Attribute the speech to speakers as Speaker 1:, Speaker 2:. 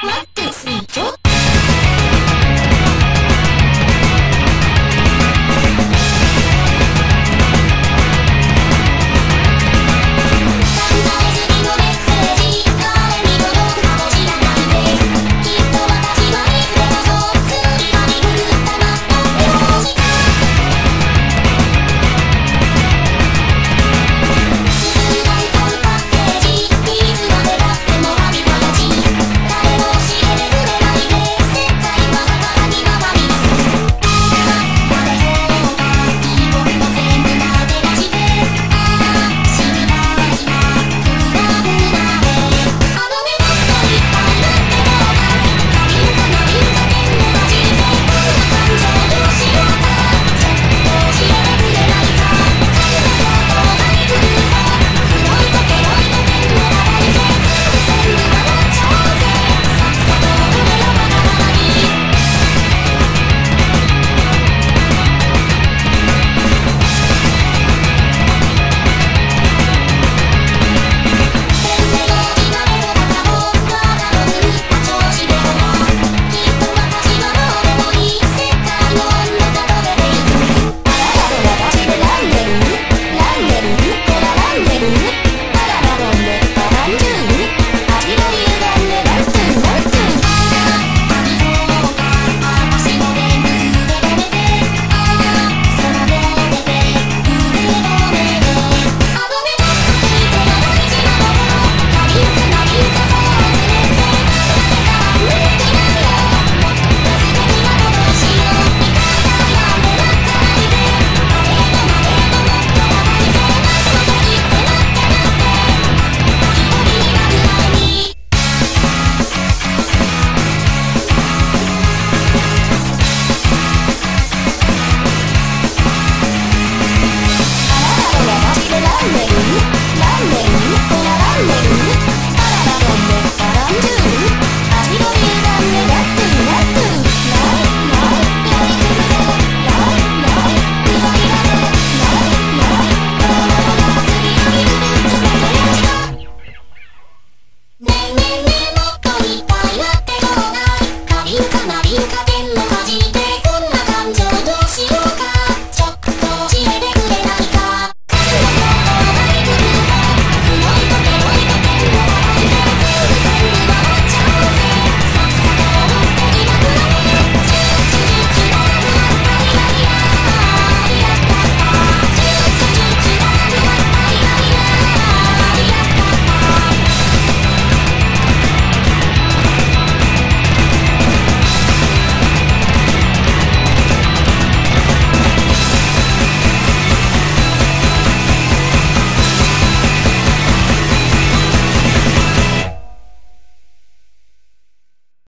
Speaker 1: What?